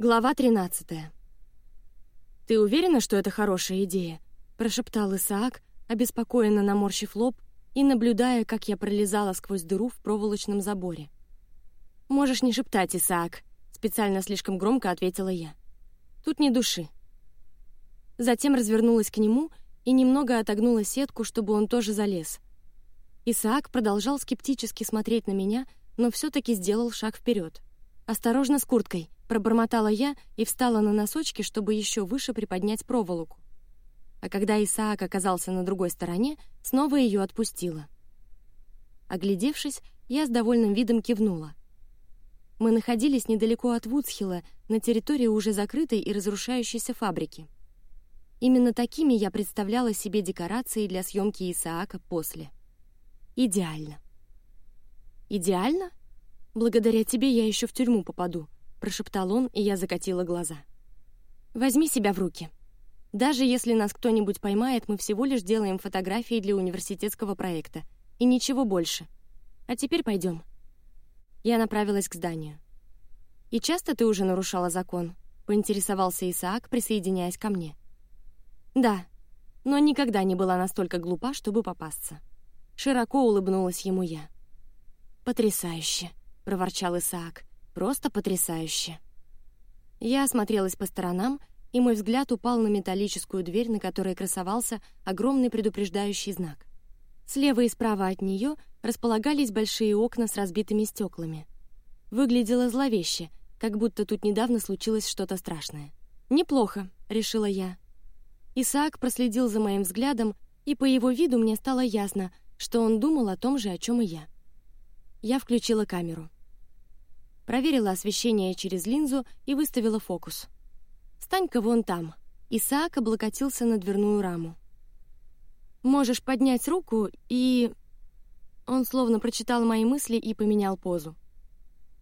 Глава 13. «Ты уверена, что это хорошая идея?» — прошептал Исаак, обеспокоенно наморщив лоб и наблюдая, как я пролезала сквозь дыру в проволочном заборе. «Можешь не шептать, Исаак», — специально слишком громко ответила я. «Тут не души». Затем развернулась к нему и немного отогнула сетку, чтобы он тоже залез. Исаак продолжал скептически смотреть на меня, но все-таки сделал шаг вперед. «Осторожно с курткой», Пробормотала я и встала на носочки, чтобы еще выше приподнять проволоку. А когда Исаак оказался на другой стороне, снова ее отпустила. Оглядевшись, я с довольным видом кивнула. Мы находились недалеко от Вудсхилла, на территории уже закрытой и разрушающейся фабрики. Именно такими я представляла себе декорации для съемки Исаака после. Идеально. Идеально? Благодаря тебе я еще в тюрьму попаду, прошептал он, и я закатила глаза. Возьми себя в руки. Даже если нас кто-нибудь поймает, мы всего лишь делаем фотографии для университетского проекта и ничего больше. А теперь пойдем. Я направилась к зданию. И часто ты уже нарушала закон? Поинтересовался Исаак, присоединяясь ко мне. Да, но никогда не была настолько глупа, чтобы попасться. Широко улыбнулась ему я. Потрясающе, проворчал Исаак. Просто потрясающе. Я осмотрелась по сторонам, и мой взгляд упал на металлическую дверь, на которой красовался огромный предупреждающий знак. Слева и справа от нее располагались большие окна с разбитыми стеклами. Выглядело зловеще, как будто тут недавно случилось что-то страшное. Неплохо, решила я. Исаак проследил за моим взглядом, и по его виду мне стало ясно, что он думал о том же, о чем и я. Я включила камеру проверила освещение через линзу и выставила фокус. «Стань-ка вон там». Исаак облокотился на дверную раму. «Можешь поднять руку и...» Он словно прочитал мои мысли и поменял позу.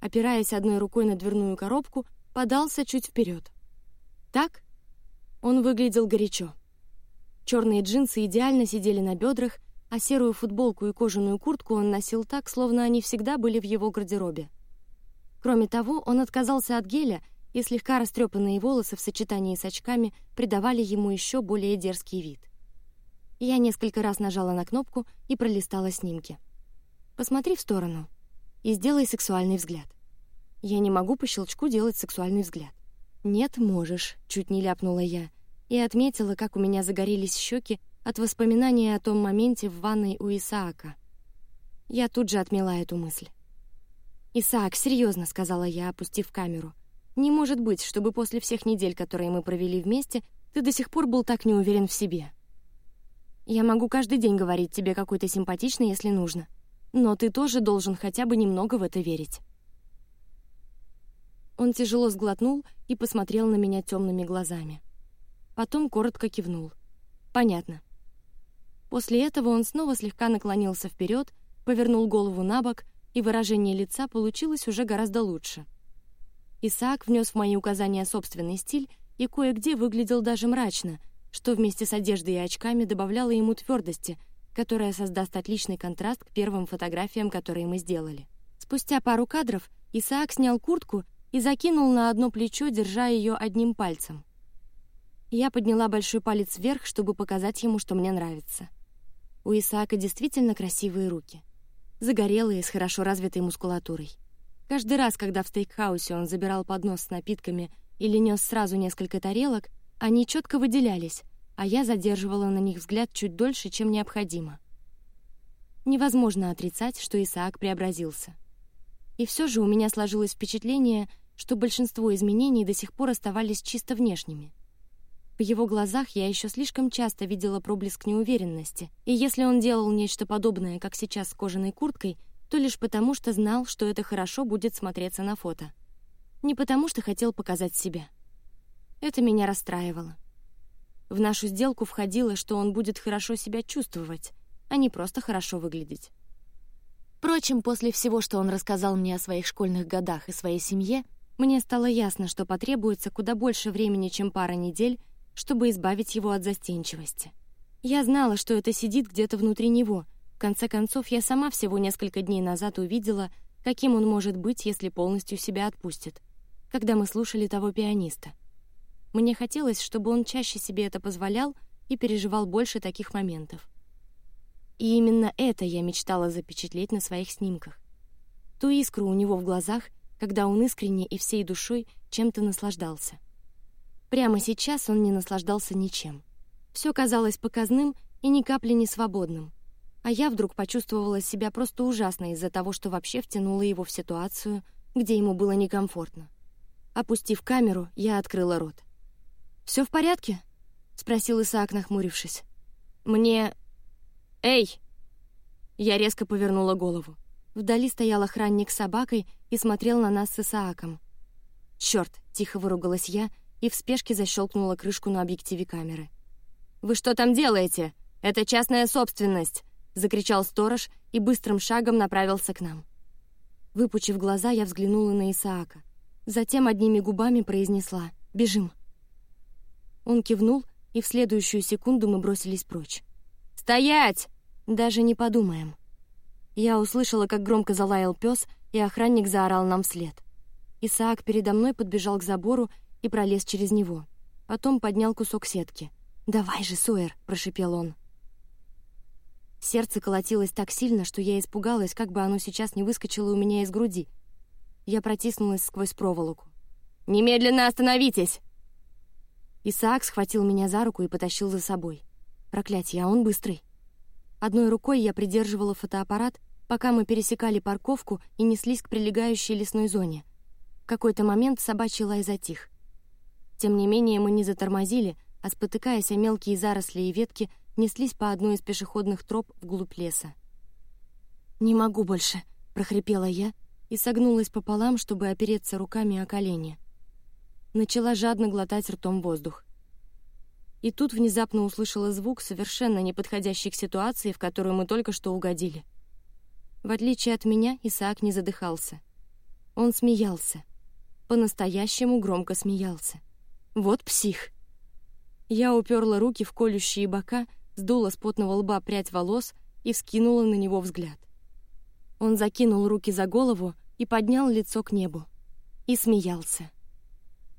Опираясь одной рукой на дверную коробку, подался чуть вперед. Так он выглядел горячо. Черные джинсы идеально сидели на бедрах, а серую футболку и кожаную куртку он носил так, словно они всегда были в его гардеробе. Кроме того, он отказался от геля, и слегка растрепанные волосы в сочетании с очками придавали ему еще более дерзкий вид. Я несколько раз нажала на кнопку и пролистала снимки. Посмотри в сторону и сделай сексуальный взгляд. Я не могу по щелчку делать сексуальный взгляд. Нет, можешь, чуть не ляпнула я и отметила, как у меня загорелись щеки от воспоминания о том моменте в ванной у Исаака. Я тут же отмела эту мысль. Исаак, серьезно, сказала я, опустив камеру. Не может быть, чтобы после всех недель, которые мы провели вместе, ты до сих пор был так не уверен в себе. Я могу каждый день говорить тебе, какой ты симпатичный, если нужно, но ты тоже должен хотя бы немного в это верить. Он тяжело сглотнул и посмотрел на меня темными глазами. Потом коротко кивнул. Понятно. После этого он снова слегка наклонился вперед, повернул голову на бок и выражение лица получилось уже гораздо лучше. Исаак внес в мои указания собственный стиль и кое-где выглядел даже мрачно, что вместе с одеждой и очками добавляло ему твердости, которая создаст отличный контраст к первым фотографиям, которые мы сделали. Спустя пару кадров Исаак снял куртку и закинул на одно плечо, держа ее одним пальцем. Я подняла большой палец вверх, чтобы показать ему, что мне нравится. У Исаака действительно красивые руки загорелые, с хорошо развитой мускулатурой. Каждый раз, когда в стейкхаусе он забирал поднос с напитками или нес сразу несколько тарелок, они четко выделялись, а я задерживала на них взгляд чуть дольше, чем необходимо. Невозможно отрицать, что Исаак преобразился. И все же у меня сложилось впечатление, что большинство изменений до сих пор оставались чисто внешними. В его глазах я еще слишком часто видела проблеск неуверенности, и если он делал нечто подобное, как сейчас с кожаной курткой, то лишь потому, что знал, что это хорошо будет смотреться на фото, не потому, что хотел показать себя. Это меня расстраивало. В нашу сделку входило, что он будет хорошо себя чувствовать, а не просто хорошо выглядеть. Впрочем, после всего, что он рассказал мне о своих школьных годах и своей семье, мне стало ясно, что потребуется куда больше времени, чем пара недель чтобы избавить его от застенчивости. Я знала, что это сидит где-то внутри него. В конце концов, я сама всего несколько дней назад увидела, каким он может быть, если полностью себя отпустит. когда мы слушали того пианиста. Мне хотелось, чтобы он чаще себе это позволял и переживал больше таких моментов. И именно это я мечтала запечатлеть на своих снимках. Ту искру у него в глазах, когда он искренне и всей душой чем-то наслаждался. Прямо сейчас он не наслаждался ничем. Все казалось показным и ни капли не свободным. А я вдруг почувствовала себя просто ужасно из-за того, что вообще втянула его в ситуацию, где ему было некомфортно. Опустив камеру, я открыла рот. Все в порядке? спросил Исаак, нахмурившись. Мне... Эй! Я резко повернула голову. Вдали стоял охранник с собакой и смотрел на нас с Исааком. Черт! Тихо выругалась я и в спешке защелкнула крышку на объективе камеры. Вы что там делаете? Это частная собственность! закричал сторож и быстрым шагом направился к нам. Выпучив глаза, я взглянула на Исаака, затем одними губами произнесла: "Бежим". Он кивнул, и в следующую секунду мы бросились прочь. Стоять! Даже не подумаем. Я услышала, как громко залаял пес, и охранник заорал нам вслед. Исаак передо мной подбежал к забору и пролез через него. Потом поднял кусок сетки. «Давай же, Сойер!» — прошепел он. Сердце колотилось так сильно, что я испугалась, как бы оно сейчас не выскочило у меня из груди. Я протиснулась сквозь проволоку. «Немедленно остановитесь!» Исаак схватил меня за руку и потащил за собой. Проклятье, а он быстрый. Одной рукой я придерживала фотоаппарат, пока мы пересекали парковку и неслись к прилегающей лесной зоне. В какой-то момент собачий лай затих. Тем не менее мы не затормозили, а спотыкаясь о мелкие заросли и ветки, неслись по одной из пешеходных троп вглубь леса. Не могу больше, прохрипела я и согнулась пополам, чтобы опереться руками о колени. Начала жадно глотать ртом воздух. И тут внезапно услышала звук, совершенно неподходящий к ситуации, в которую мы только что угодили. В отличие от меня, Исаак не задыхался. Он смеялся, по-настоящему громко смеялся. Вот псих. Я уперла руки в колющие бока, сдула с потного лба прядь волос и вскинула на него взгляд. Он закинул руки за голову и поднял лицо к небу и смеялся.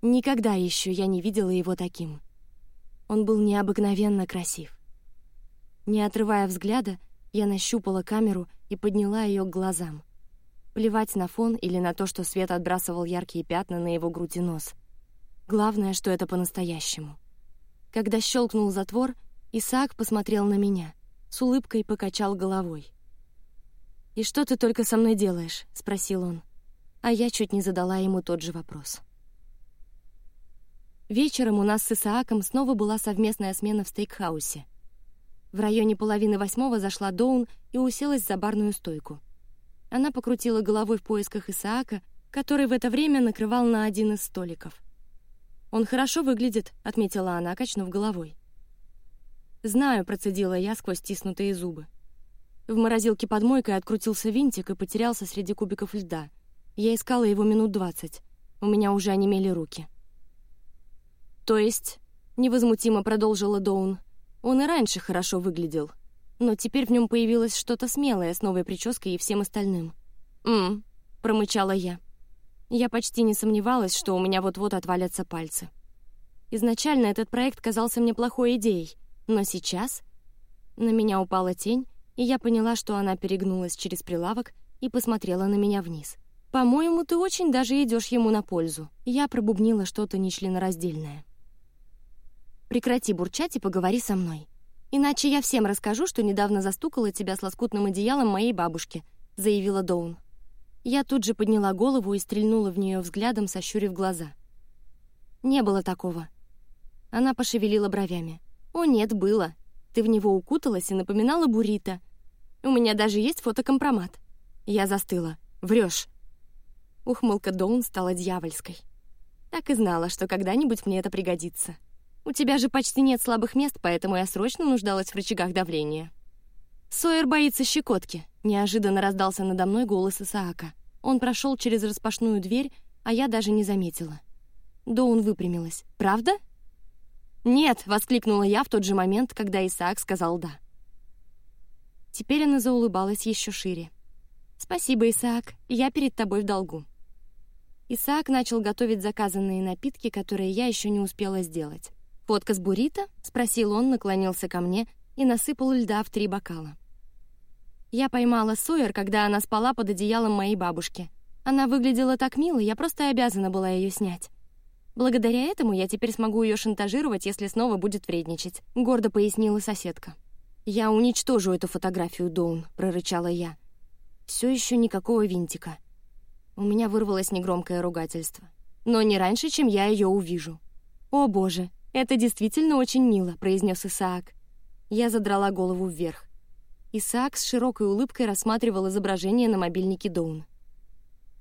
Никогда еще я не видела его таким. Он был необыкновенно красив. Не отрывая взгляда, я нащупала камеру и подняла ее к глазам. Плевать на фон или на то, что свет отбрасывал яркие пятна на его грудь нос. Главное, что это по-настоящему. Когда щелкнул затвор, Исаак посмотрел на меня, с улыбкой покачал головой. И что ты только со мной делаешь? – спросил он, а я чуть не задала ему тот же вопрос. Вечером у нас с Исааком снова была совместная смена в стейкхаусе. В районе половины восьмого зашла Доун и уселась за барную стойку. Она покрутила головой в поисках Исаака, который в это время накрывал на один из столиков. Он хорошо выглядит, отметила она, качнув головой. Знаю, процедила я сквозь стиснутые зубы. В морозилке под мойкой открутился винтик и потерялся среди кубиков льда. Я искала его минут двадцать. У меня уже онемели руки. То есть, невозмутимо продолжила Доун, он и раньше хорошо выглядел, но теперь в нем появилось что-то смелое с новой прической и всем остальным. М, промычала я. Я почти не сомневалась, что у меня вот-вот отвалятся пальцы. Изначально этот проект казался мне плохой идеей, но сейчас на меня упала тень, и я поняла, что она перегнулась через прилавок и посмотрела на меня вниз. По-моему, ты очень даже идешь ему на пользу. Я пробубнила что-то нечленораздельное. Прекрати бурчать и поговори со мной. Иначе я всем расскажу, что недавно застукала тебя с лоскутным одеялом моей бабушки, заявила Доун. Я тут же подняла голову и стрельнула в нее взглядом, сощурив глаза. Не было такого. Она пошевелила бровями. О нет, было. Ты в него укуталась и напоминала буррито. У меня даже есть фотокомпромат. Я застыла. Врешь. Ухмылка Доун стала дьявольской. Так и знала, что когда-нибудь мне это пригодится. У тебя же почти нет слабых мест, поэтому я срочно нуждалась в рычагах давления. Сойер боится щекотки. Неожиданно раздался надо мной голос Исаака. Он прошел через распашную дверь, а я даже не заметила. Доун выпрямилась. Правда? Нет, воскликнула я в тот же момент, когда Исаак сказал да. Теперь она заулыбалась еще шире. Спасибо, Исаак. Я перед тобой в долгу. Исаак начал готовить заказанные напитки, которые я еще не успела сделать. «Фотка с буррито?» — спросил он, наклонился ко мне и насыпал льда в три бокала. Я поймала Сойер, когда она спала под одеялом моей бабушки. Она выглядела так мило, я просто обязана была ее снять. Благодаря этому я теперь смогу ее шантажировать, если снова будет вредничать, гордо пояснила соседка. Я уничтожу эту фотографию, Доун, прорычала я. Все еще никакого винтика. У меня вырвалось негромкое ругательство. Но не раньше, чем я ее увижу. О боже, это действительно очень мило, произнес Исаак. Я задрала голову вверх. Исаак с широкой улыбкой рассматривал изображение на мобильнике Доун.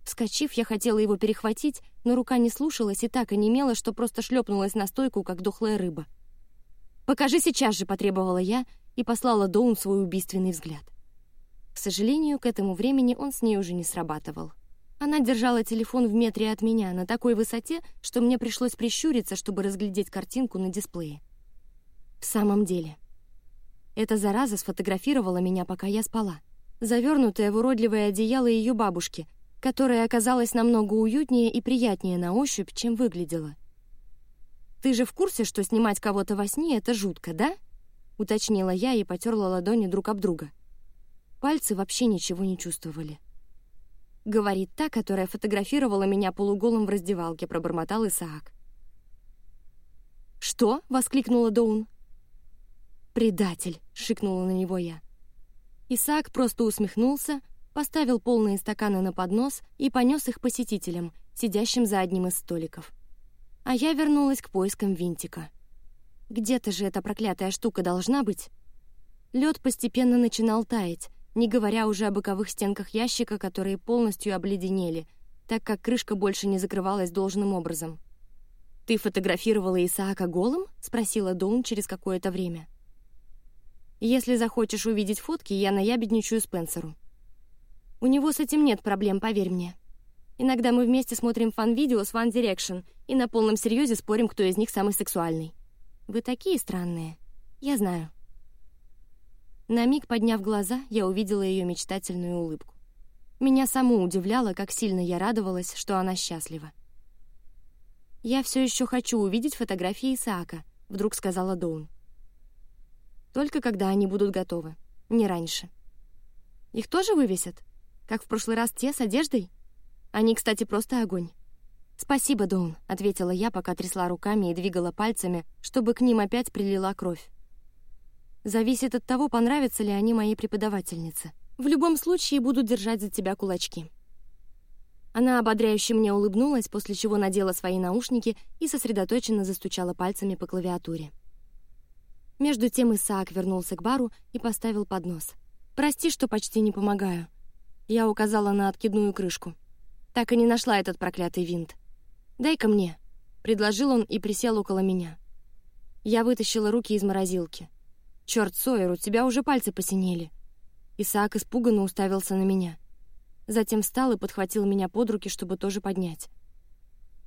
Вскочив, я хотела его перехватить, но рука не слушалась и так онемела, что просто шлепнулась на стойку, как дохлая рыба. «Покажи сейчас же!» — потребовала я и послала Доун свой убийственный взгляд. К сожалению, к этому времени он с ней уже не срабатывал. Она держала телефон в метре от меня, на такой высоте, что мне пришлось прищуриться, чтобы разглядеть картинку на дисплее. В самом деле, эта зараза сфотографировала меня, пока я спала, завернутая в уродливое одеяло ее бабушки, которая оказалась намного уютнее и приятнее на ощупь, чем выглядела. Ты же в курсе, что снимать кого-то во сне это жутко, да? уточнила я и потерла ладони друг об друга. Пальцы вообще ничего не чувствовали. Говорит та, которая фотографировала меня полуголым в раздевалке, пробормотал Исаак. Что? воскликнула Доун. Предатель! шикнула на него я. Исаак просто усмехнулся, поставил полные стаканы на поднос и понес их посетителям, сидящим за одним из столиков. А я вернулась к поискам винтика. Где-то же эта проклятая штука должна быть. Лед постепенно начинал таять, не говоря уже о боковых стенках ящика, которые полностью обледенели, так как крышка больше не закрывалась должным образом. Ты фотографировала Исаака голым? – спросила Доун через какое-то время. Если захочешь увидеть фотки, я наябедничаю Спенсеру. У него с этим нет проблем, поверь мне. Иногда мы вместе смотрим фан-видео с One Direction и на полном серьезе спорим, кто из них самый сексуальный. Вы такие странные. Я знаю. На миг подняв глаза, я увидела ее мечтательную улыбку. Меня саму удивляло, как сильно я радовалась, что она счастлива. Я все еще хочу увидеть фотографии Исаака, вдруг сказала Доун. Только когда они будут готовы, не раньше. Их тоже вывесят? Как в прошлый раз те с одеждой? Они, кстати, просто огонь. Спасибо, Доун, ответила я, пока трясла руками и двигала пальцами, чтобы к ним опять прилила кровь. Зависит от того, понравятся ли они моей преподавательнице. В любом случае буду держать за тебя кулачки. Она ободряюще мне улыбнулась, после чего надела свои наушники и сосредоточенно застучала пальцами по клавиатуре. Между тем Исаак вернулся к бару и поставил поднос. Прости, что почти не помогаю. Я указала на откидную крышку. Так и не нашла этот проклятый винт. Дай-ка мне, предложил он и присел около меня. Я вытащила руки из морозилки. Черт, Сойер, у тебя уже пальцы посинели. Исаак испуганно уставился на меня. Затем встал и подхватил меня под руки, чтобы тоже поднять.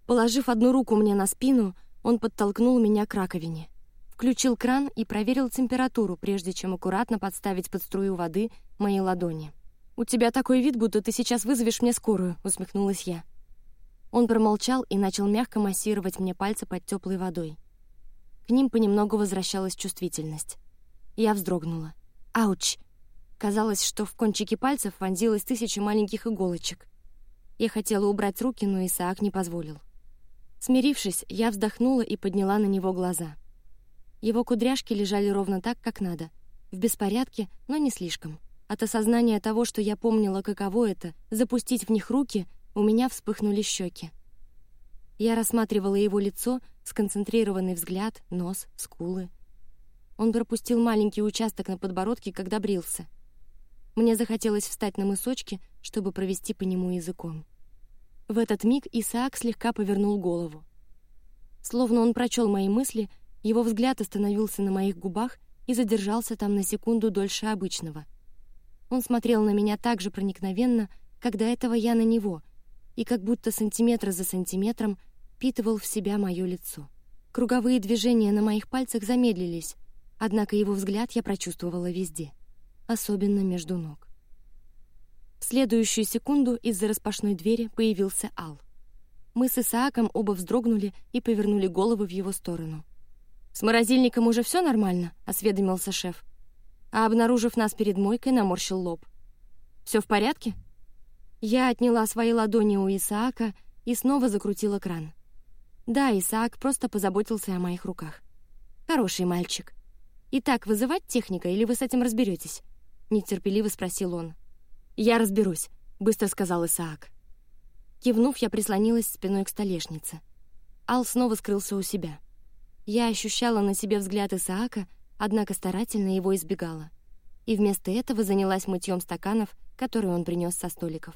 Положив одну руку мне на спину, он подтолкнул меня к раковине, включил кран и проверил температуру, прежде чем аккуратно подставить под струю воды мои ладони. У тебя такой вид, будто ты сейчас вызовешь мне скорую, усмехнулась я. Он промолчал и начал мягко массировать мне пальцы под теплой водой. К ним понемногу возвращалась чувствительность. Я вздрогнула. Ауч! Казалось, что в кончике пальцев вонзилось тысяча маленьких иголочек. Я хотела убрать руки, но Исаак не позволил. Смирившись, я вздохнула и подняла на него глаза. Его кудряшки лежали ровно так, как надо, в беспорядке, но не слишком. От осознания того, что я помнила, каково это, запустить в них руки, у меня вспыхнули щеки. Я рассматривала его лицо, сконцентрированный взгляд, нос, скулы. Он пропустил маленький участок на подбородке, когда брился. Мне захотелось встать на мысочки, чтобы провести по нему языком. В этот миг Исаак слегка повернул голову. Словно он прочел мои мысли, его взгляд остановился на моих губах и задержался там на секунду дольше обычного — он смотрел на меня так же проникновенно, как до этого я на него, и как будто сантиметр за сантиметром впитывал в себя мое лицо. Круговые движения на моих пальцах замедлились, однако его взгляд я прочувствовала везде, особенно между ног. В следующую секунду из-за распашной двери появился Ал. Мы с Исааком оба вздрогнули и повернули головы в его сторону. «С морозильником уже все нормально?» — осведомился шеф. А, обнаружив нас перед мойкой, наморщил лоб. «Все в порядке?» Я отняла свои ладони у Исаака и снова закрутила кран. Да, Исаак просто позаботился о моих руках. Хороший мальчик. Итак, вызывать техника или вы с этим разберетесь? Нетерпеливо спросил он. Я разберусь, быстро сказал Исаак. Кивнув, я прислонилась спиной к столешнице. Ал снова скрылся у себя. Я ощущала на себе взгляд Исаака, однако старательно его избегала. И вместо этого занялась мытьем стаканов, которые он принес со столиков.